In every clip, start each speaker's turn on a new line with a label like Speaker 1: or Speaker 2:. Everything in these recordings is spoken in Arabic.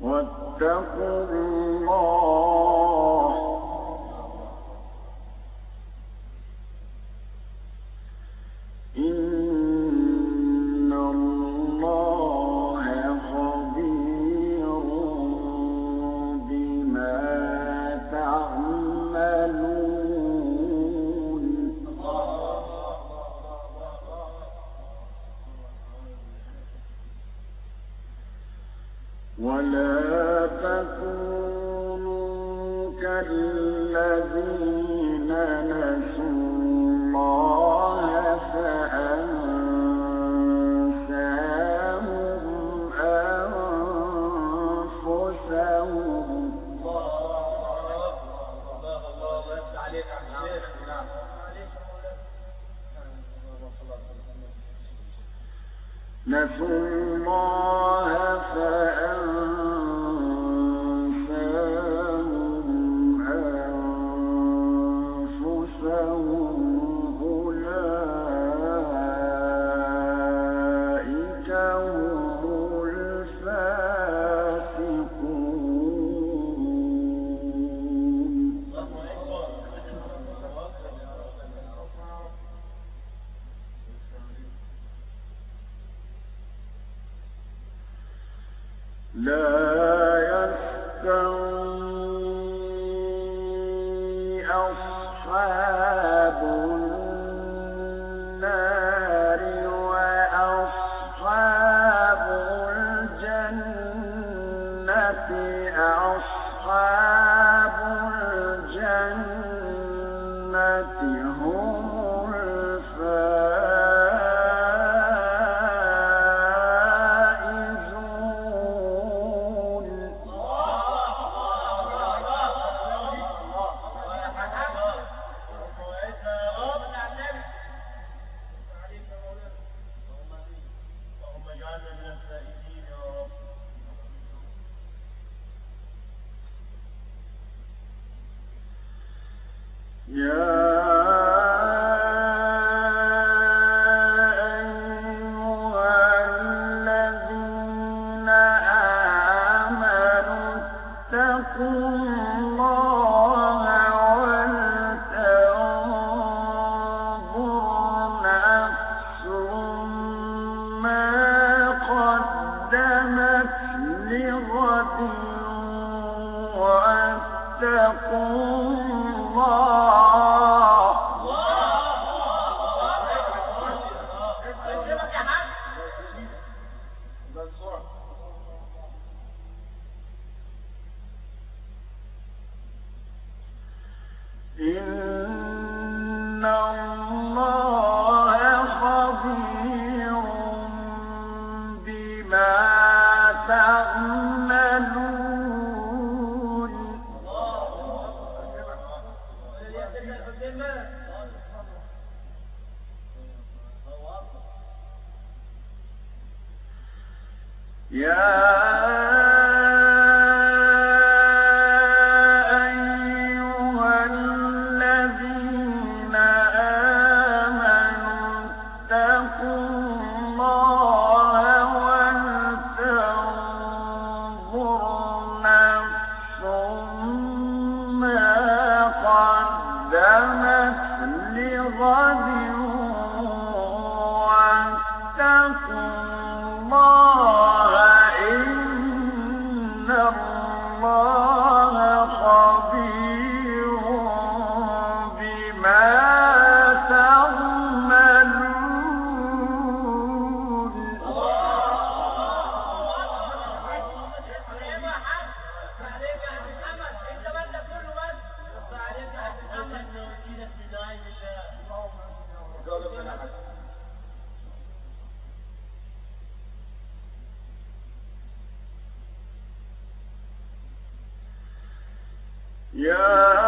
Speaker 1: واتقوا الله نسوا الله فأ أصحاب أصحاب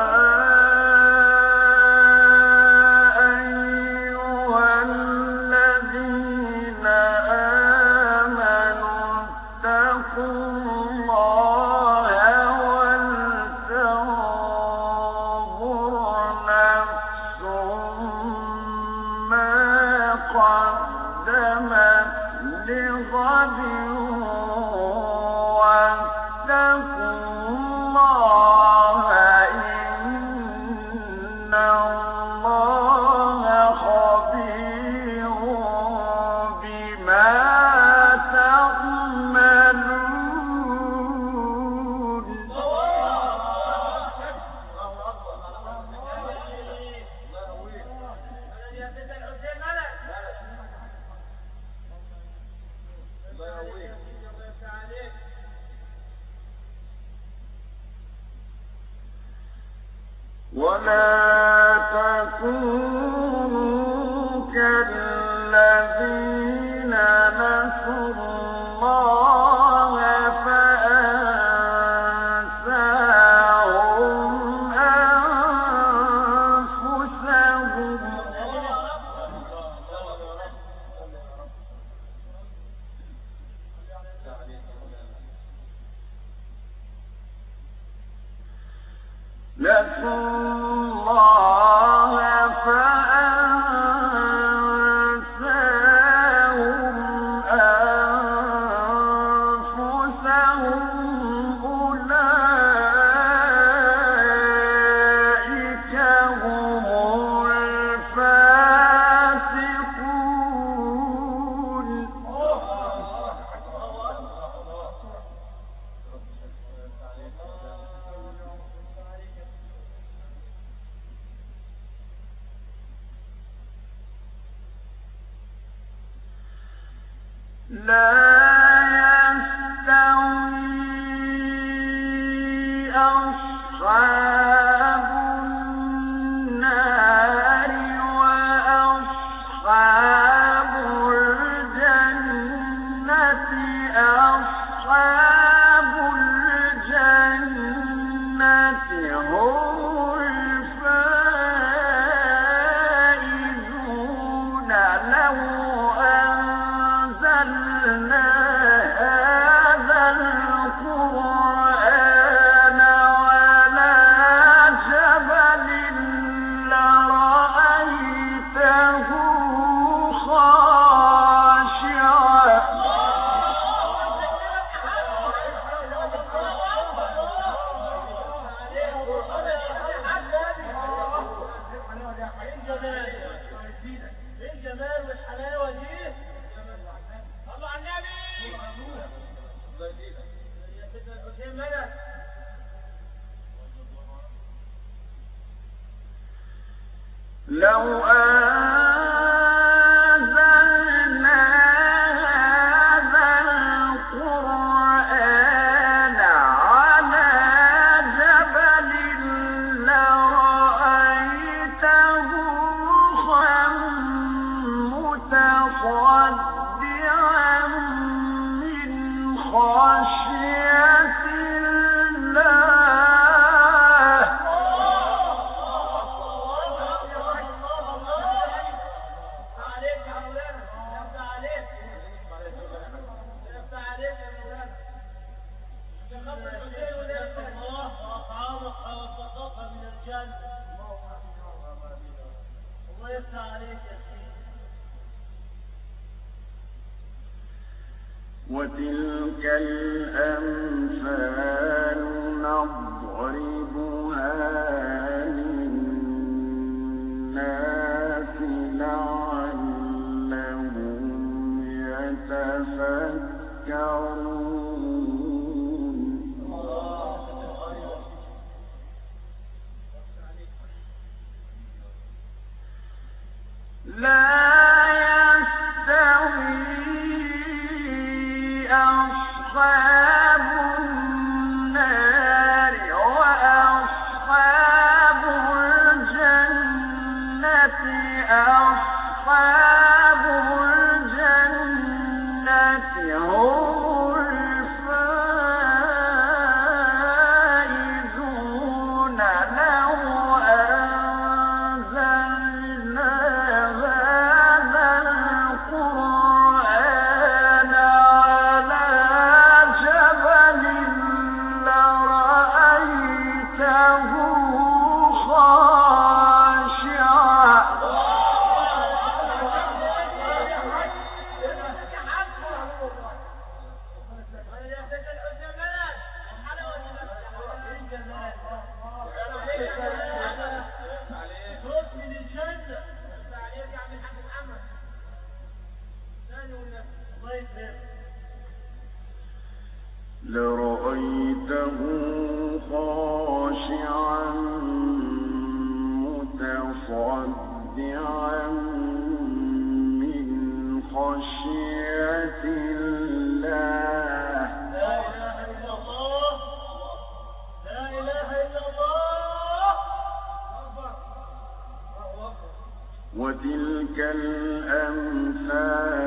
Speaker 1: كالأمثال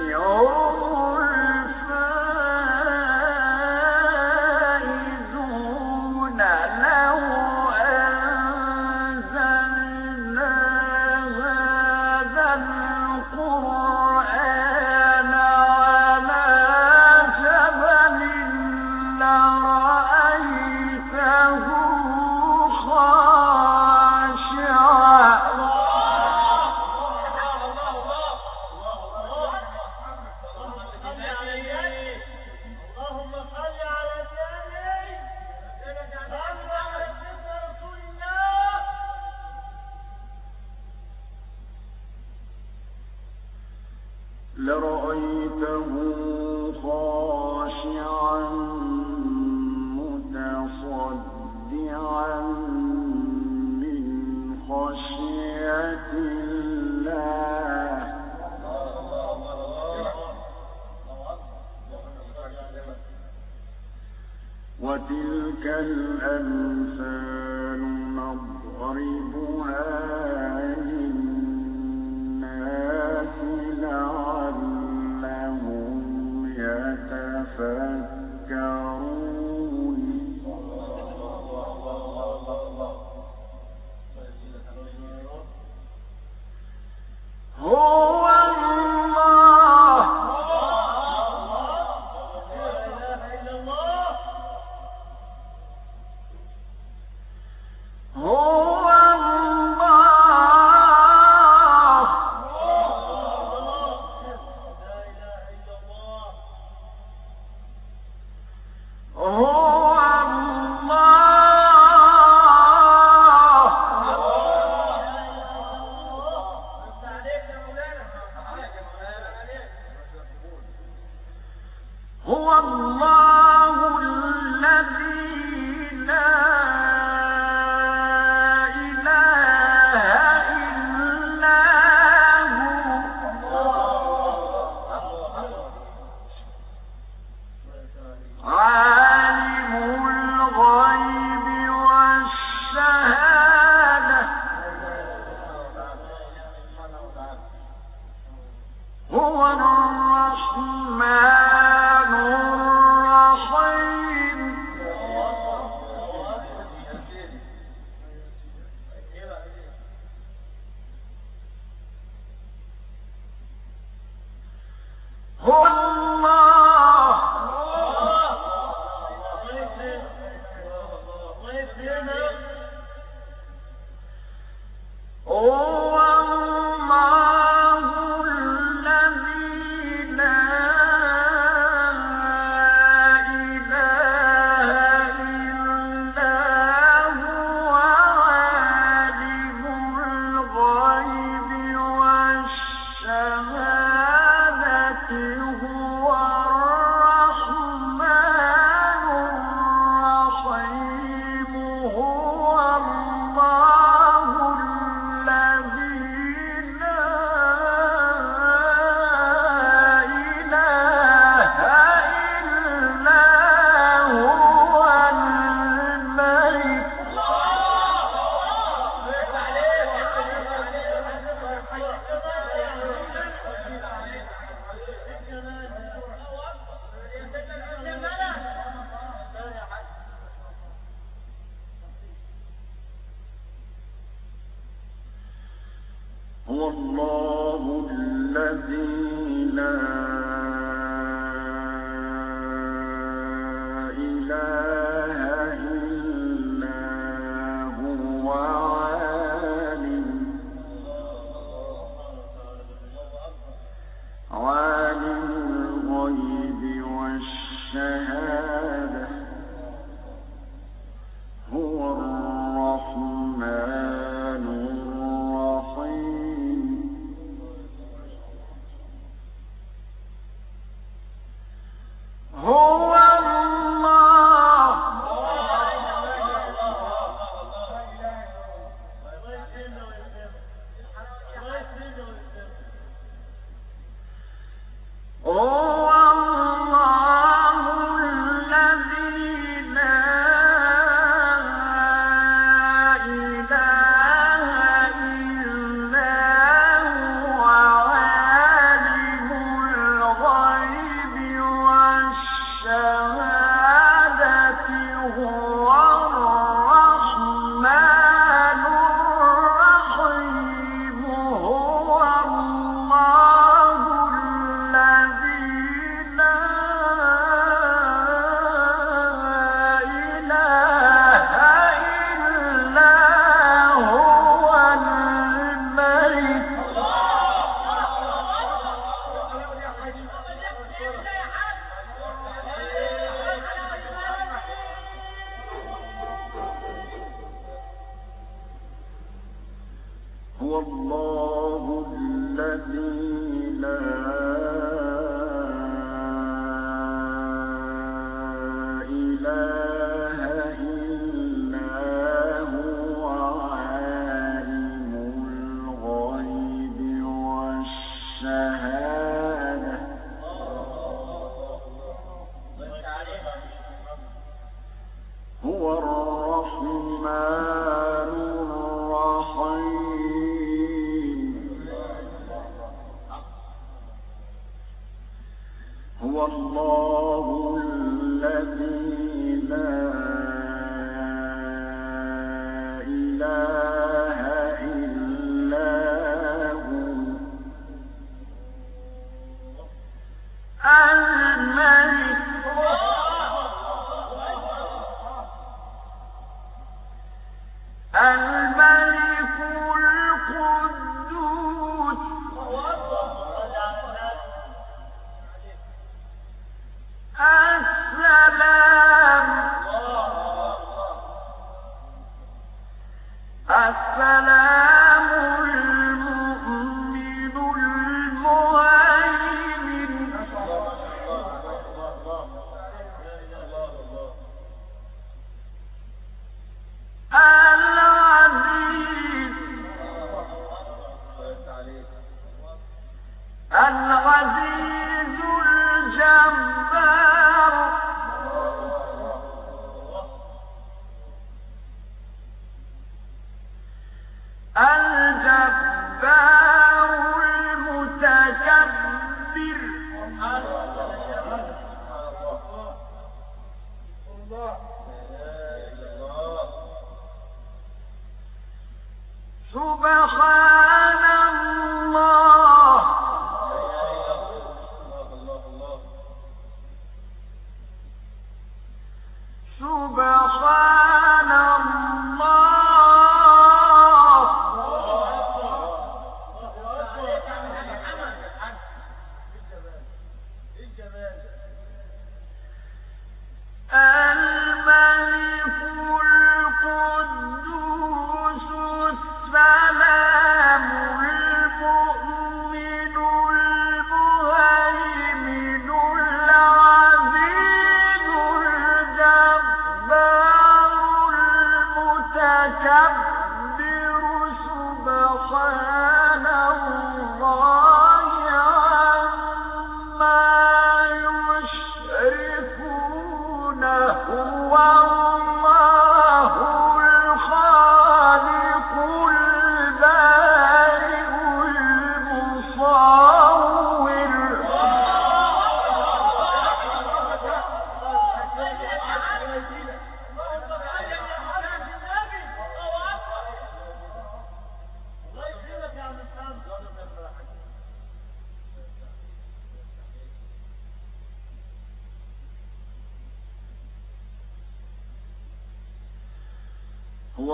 Speaker 1: 牛。هو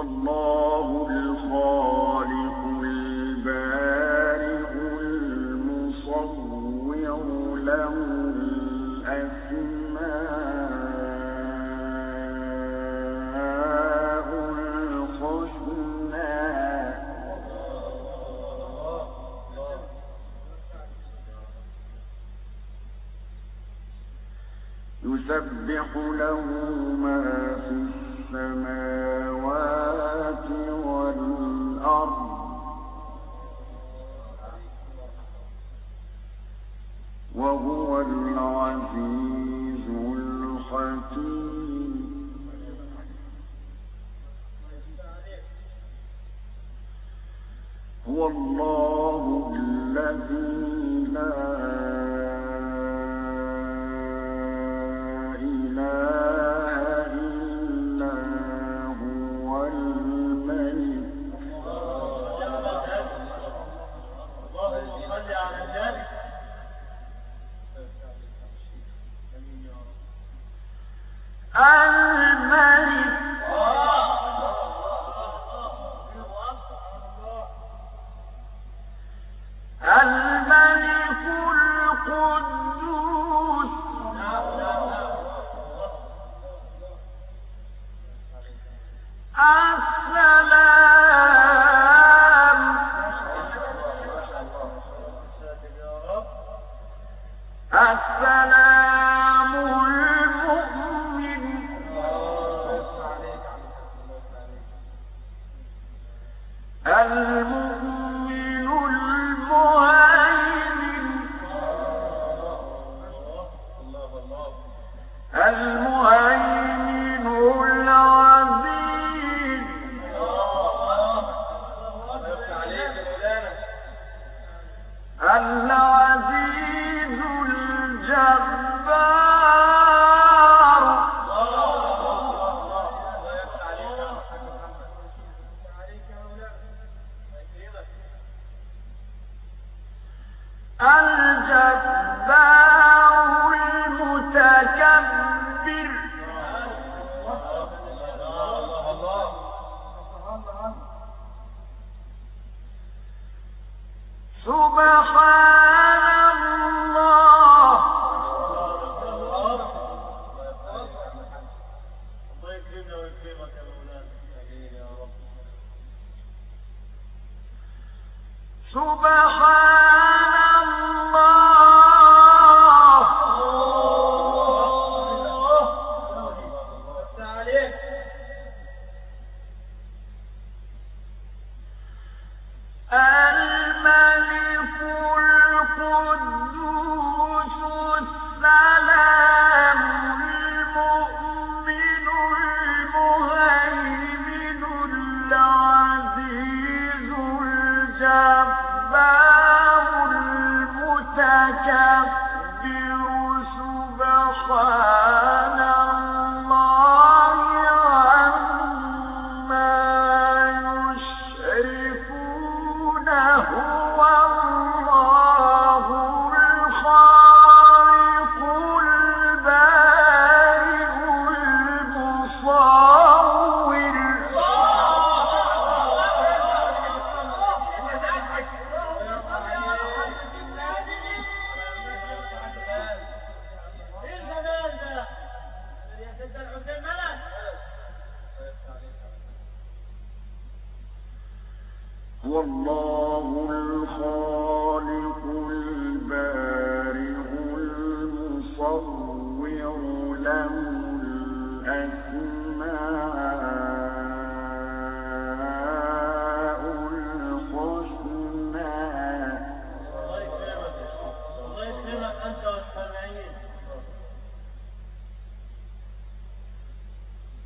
Speaker 1: يسبح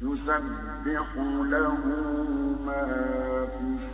Speaker 1: يسبح له ما في السماوات والأرض وهو العزيز الحكيم